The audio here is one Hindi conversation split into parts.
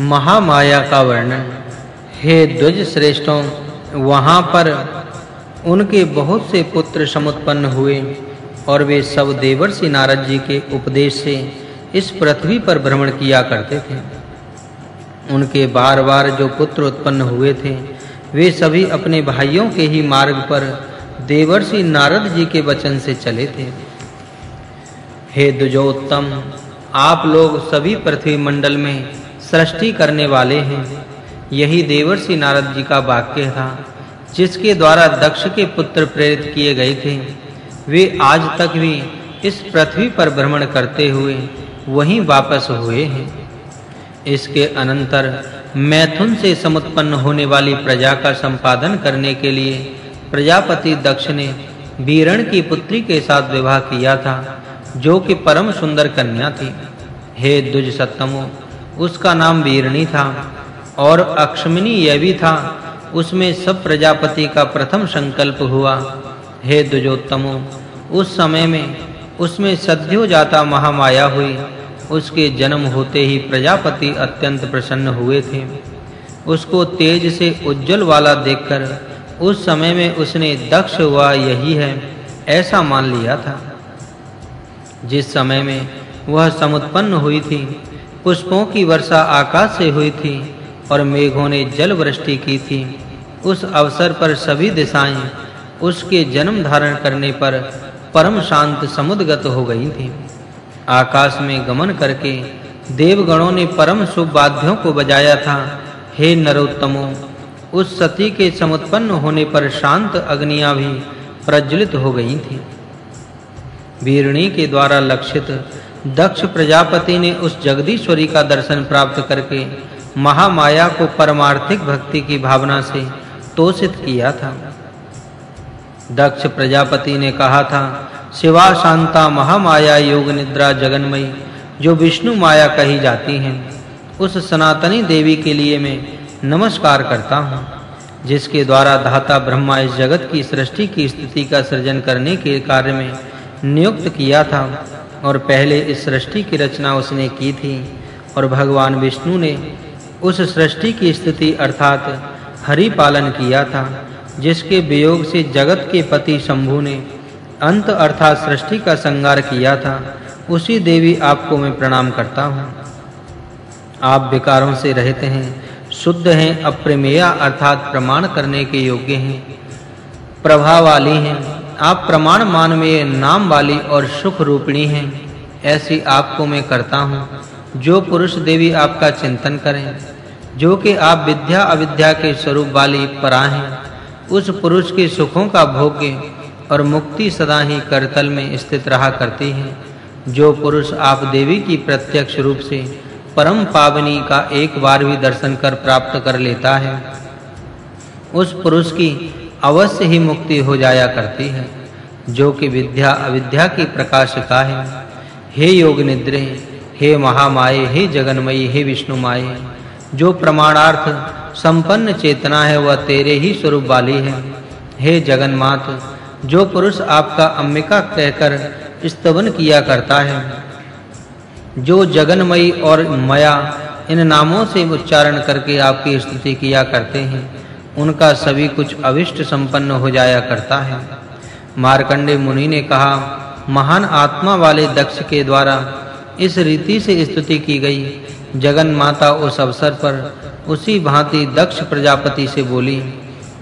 महामाया का वर्णन। हे द्विज श्रेष्ठों वहाँ पर उनके बहुत से पुत्र समुत्पन्न हुए और वे सब देवर्षि नारद जी के उपदेश से इस पृथ्वी पर भ्रमण किया करते थे। उनके बार-बार जो पुत्र उत्पन्न हुए थे, वे सभी अपने भाइयों के ही मार्ग पर देवर्षि नारद जी के वचन से चले थे। हे दुजोत्तम आप लोग सभी पृथ्वी मंडल में सृष्टि करने वाले हैं। यही देवर्षि नारद जी का वाक्य था, जिसके द्वारा दक्ष के पुत्र प्रेरित किए गए थे। वे आज तक भी इस पृथ्वी पर भ्रमण करते हुए वहीं वापस हुए हैं। इसके अनंतर मैथुन से समुत्पन्न होने वाली प्रजा का संपादन करने के लिए प्रजापति दक्ष ने वीरण की पुत्री के साथ विवाह किया था, जो कि परम सुंदर कन्या थी। हे दुज सत्तमो उसका नाम वीरणी था और अक्षमिनी यह भी था। उसमें सब प्रजापति का प्रथम संकल्प हुआ, हे दुजोत्तमो उस समय में उसमें सद्यो जाता महामाया हुई। उसके जन्म होते ही प्रजापति अत्यंत प्रसन्न हुए थे। उसको तेज से उज्जवल वाला देखकर उस समय में उसने दक्ष हुआ यही है, ऐसा मान लिया था। जिस समय में वह समुत्पन्न हुई थी पुष्पों की वर्षा आकाश से हुई थी और मेघों ने जल वृष्टि की थी। उस अवसर पर सभी दिशाएँ उसके जन्म धारण करने पर परम शांत समुद्रगत हो गई थी। आकाश में गमन करके देवगणों ने परम शुभ वाद्यों को बजाया था। हे नरोत्तमो, उस सती के समुत्पन्न होने पर शांत अग्नियाँ भी प्रज्वलित हो गई थी। वीरणी के द्वारा लक्षित दक्ष प्रजापति ने उस जगदीश्वरी का दर्शन प्राप्त करके महामाया को परमार्थिक भक्ति की भावना से तोषित किया था। दक्ष प्रजापति ने कहा था, शिवा शांता महामाया योग निद्रा जगन्मयी, जो विष्णु माया कही जाती हैं, उस सनातनी देवी के लिए मैं नमस्कार करता हूँ, जिसके द्वारा धाता ब्रह्मा इस जगत की सृष्टि की स्थिति का सृजन करने के कार्य में नियुक्त किया था। और पहले इस सृष्टि की रचना उसने की थी, और भगवान विष्णु ने उस सृष्टि की स्थिति अर्थात हरि पालन किया था, जिसके वियोग से जगत के पति शंभु ने अंत अर्थात सृष्टि का संगार किया था, उसी देवी आपको मैं प्रणाम करता हूँ। आप विकारों से रहते हैं, शुद्ध हैं, अप्रमेय अर्थात प्रमाण करने के योग्य हैं प्रभाव वाली हैं आप प्रमाण मानवीय नाम वाली और सुख रूपिणी हैं। ऐसी आपको मैं करता हूँ, जो पुरुष देवी आपका चिंतन करें, जो कि आप विद्या अविद्या के स्वरूप वाली परा हैं। उस पुरुष के सुखों का भोग्य और मुक्ति सदा ही करतल में स्थित रहा करती है, जो पुरुष आप देवी की प्रत्यक्ष रूप से परम पावनी का एक बार भी दर्शन कर प्राप्त कर लेता है। उस पुरुष की अवश्य ही मुक्ति हो जाया करती है, जो कि विद्या, अविद्या की प्रकाशिका है। हे योग निद्रे, हे महामाये, हे जगन्मयी, हे विष्णु माये जो प्रमाणार्थ संपन्न चेतना है, वह तेरे ही स्वरूप वाली है। हे जगन्मात, जो पुरुष आपका अंबिका कहकर स्तवन किया करता है, जो जगन्मयी और मया इन नामों से उच्चारण करके आपकी स्तुति किया करते हैं उनका सभी कुछ अविष्ट संपन्न हो जाया करता है। मार्कंडे मुनि ने कहा, महान आत्मा वाले दक्ष के द्वारा इस रीति से स्तुति की गई। जगन माता उस अवसर पर उसी भांति दक्ष प्रजापति से बोली,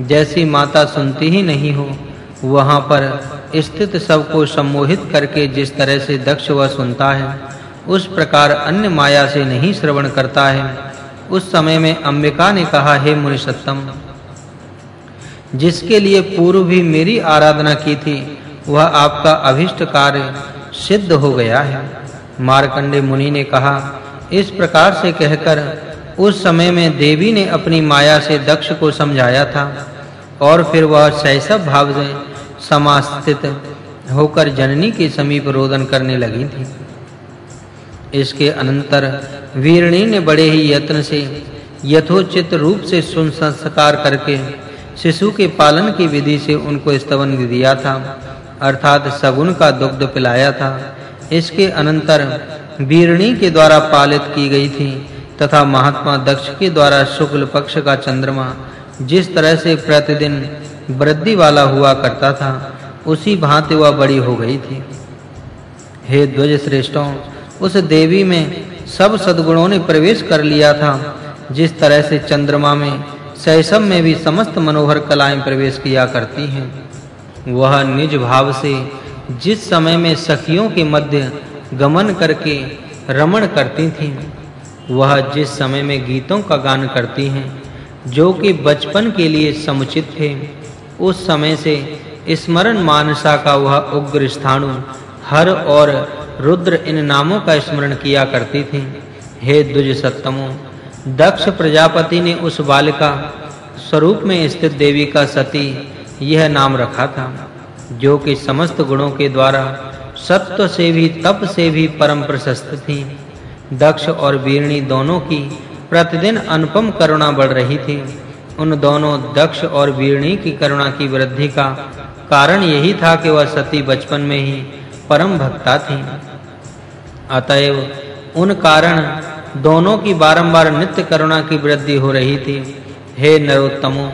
जैसी माता सुनती ही नहीं हो, वहाँ पर स्थित सबको सम्मोहित करके जिस तरह से दक्ष वह सुनता है, उस प्रकार अन्य माया से नहीं श्रवण करता है। उस समय में अंबिका ने कहा, हे मुनि सत्तम जिसके लिए पूर्व भी मेरी आराधना की थी, वह आपका अभिष्ट कार्य सिद्ध हो गया है। मार्कंडे मुनि ने कहा, इस प्रकार से कहकर उस समय में देवी ने अपनी माया से दक्ष को समझाया था और फिर वह शैशव भाव से समास्थित होकर जननी के समीप रोदन करने लगी थी। इसके अनंतर वीरणी ने बड़े ही यत्न से यथोचित रूप से सुन संस्कार करके शिशु के पालन की विधि से उनको स्तवन दिया था, अर्थात सगुन का दुग्ध पिलाया था। इसके अनंतर वीरणी के द्वारा पालित की गई थी तथा महात्मा दक्ष के द्वारा शुक्ल पक्ष का चंद्रमा जिस तरह से प्रतिदिन वृद्धि वाला हुआ करता था, उसी भांति वह बड़ी हो गई थी। हे ध्वज श्रेष्ठों उस देवी में सब सद्गुणों ने प्रवेश कर लिया था, जिस तरह से चंद्रमा में शैशव में भी समस्त मनोहर कलाएँ प्रवेश किया करती हैं। वह निज भाव से जिस समय में सखियों के मध्य गमन करके रमण करती थीं, वह जिस समय में गीतों का गान करती हैं, जो कि बचपन के लिए समुचित थे, उस समय से स्मरण मानसा का वह उग्र स्थाणु हर और रुद्र इन नामों का स्मरण किया करती थी। हे दुज सत्तमो दक्ष प्रजापति ने उस बालिका स्वरूप में स्थित देवी का सती यह नाम रखा था, जो कि समस्त गुणों के द्वारा सत्व से भी तप से भी परम प्रशस्त थी। दक्ष और वीरणी दोनों की प्रतिदिन अनुपम करुणा बढ़ रही थी। उन दोनों दक्ष और वीरणी की करुणा की वृद्धि का कारण यही था कि वह सती बचपन में ही परम भक्ता थी। अतएव उन कारण दोनों की बारंबार नित्य करुणा की वृद्धि हो रही थी। हे नरोत्तमो,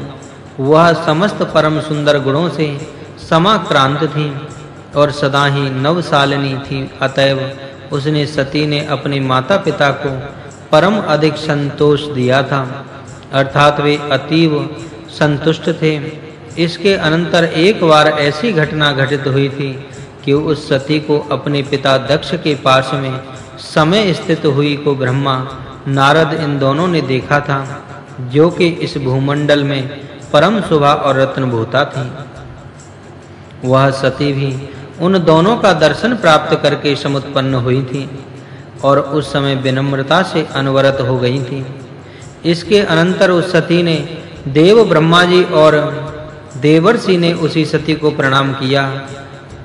वह समस्त परम सुंदर गुणों से समाक्रांत थी और सदा ही नवसालिनी थी। अतएव उसने सती ने अपने माता-पिता को परम अधिक संतोष दिया था। अर्थात वे अतीव संतुष्ट थे। इसके अनंतर एक बार ऐसी घटना घटित हुई थी कि उस सती को अपने पिता दक्ष के पास में समय स्थित हुई को ब्रह्मा नारद इन दोनों ने देखा था, जो कि इस भूमंडल में परम शोभा और रत्न भूता थी। वह सती भी उन दोनों का दर्शन प्राप्त करके समुत्पन्न हुई थी और उस समय विनम्रता से अनवरत हो गई थी। इसके अनंतर उस सती ने देव ब्रह्मा जी और देवर्षि ने उसी सती को प्रणाम किया।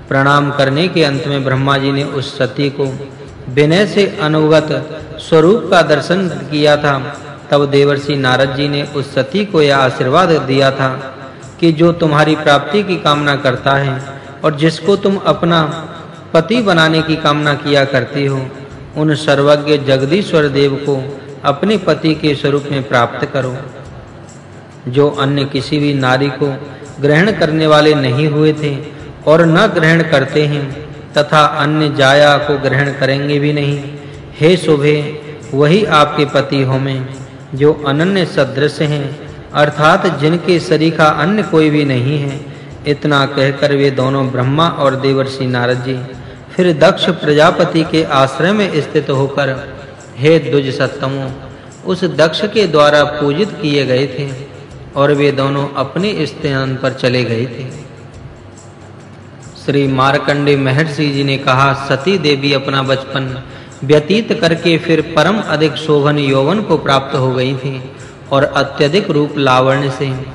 प्रणाम करने के अंत में ब्रह्मा जी ने उस सती को विनय से अनुगत स्वरूप का दर्शन किया था। तब देवर्षि नारद जी ने उस सती को यह आशीर्वाद दिया था कि जो तुम्हारी प्राप्ति की कामना करता है और जिसको तुम अपना पति बनाने की कामना किया करती हो, उन सर्वज्ञ जगदीश्वर देव को अपने पति के स्वरूप में प्राप्त करो। जो अन्य किसी भी नारी को ग्रहण करने वाले नहीं हुए थे और न ग्रहण करते हैं तथा अन्य जाया को ग्रहण करेंगे भी नहीं। हे शोभे, वही आपके पति होमें जो अनन्य सदृश हैं, अर्थात जिनके सरीखा अन्य कोई भी नहीं है, इतना कहकर वे दोनों ब्रह्मा और देवर्षि नारद जी, फिर दक्ष प्रजापति के आश्रय में स्थित होकर, हे द्विज सत्तमो, उस दक्ष के द्वारा पूजित किए गए थे, और वे दोनों अपने स्थान पर चले गए थे। श्री मार्कंडे महर्षि जी ने कहा, सती देवी अपना बचपन व्यतीत करके फिर परम अधिक शोभन यौवन को प्राप्त हो गई थी और अत्यधिक रूप लावण्य से,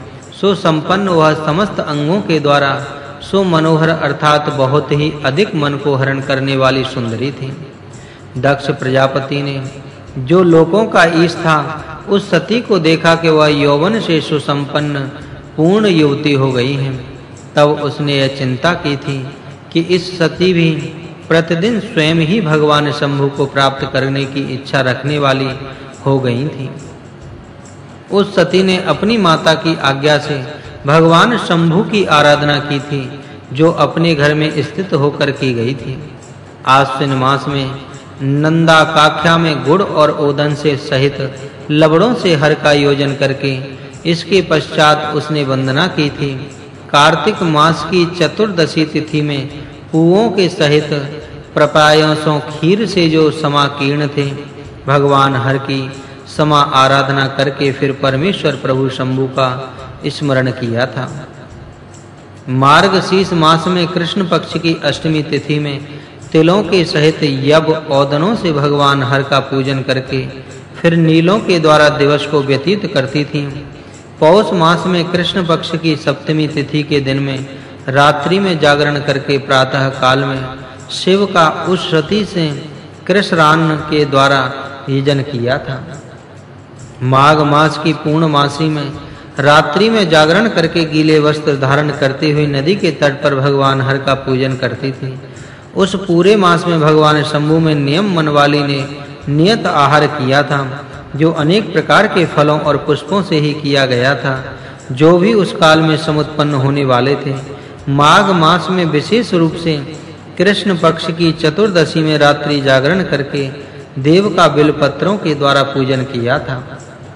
सो संपन्न वह समस्त अंगों के द्वारा, सो मनोहर अर्थात बहुत ही अधिक मन को हरण करने वाली सुंदरी थी। दक्ष प्रजापति ने, जो लोगों का ईश था, उस सती को देखा कि वह यौवन से सुसंपन्न पूर्ण युवती हो गई है। तब उसने यह चिंता की थी कि इस सती भी प्रतिदिन स्वयं ही भगवान शंभु को प्राप्त करने की इच्छा रखने वाली हो गई थी। उस सती ने अपनी माता की आज्ञा से भगवान शंभु की आराधना की थी, जो अपने घर में स्थित होकर की गई थी। आश्विन मास में नंदा काख्या में गुड़ और ओदन से सहित लबड़ों से हर का योजन करके इसके पश्चात उसने वंदना की थी। कार्तिक मास की चतुर्दशी तिथि में पुओं के सहित प्रपायों खीर से जो समाकीर्ण थे, भगवान हर की समा आराधना करके फिर परमेश्वर प्रभु शंभु का स्मरण किया था। मार्ग शीस मास में कृष्ण पक्ष की अष्टमी तिथि में तिलों के सहित यब औदनों से भगवान हर का पूजन करके फिर नीलों के द्वारा दिवस को व्यतीत करती थीं। पौष मास में कृष्ण पक्ष की सप्तमी तिथि के दिन में रात्रि में जागरण करके प्रातः काल में शिव का उस सती से कृष्णान के द्वारा यजन किया था। माघ मास की पूर्णमासी में रात्रि में जागरण करके गीले वस्त्र धारण करते हुए नदी के तट पर भगवान हर का पूजन करती थी। उस पूरे मास में भगवान शंभु में नियम मनवाली ने नियत आहार किया था, जो अनेक प्रकार के फलों और पुष्पों से ही किया गया था। जो भी उस काल में समुत्पन्न होने वाले थे, माघ मास में विशेष रूप से कृष्ण पक्ष की चतुर्दशी में रात्रि जागरण करके देव का बिल पत्रों के द्वारा पूजन किया था।